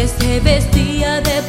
que se vestía de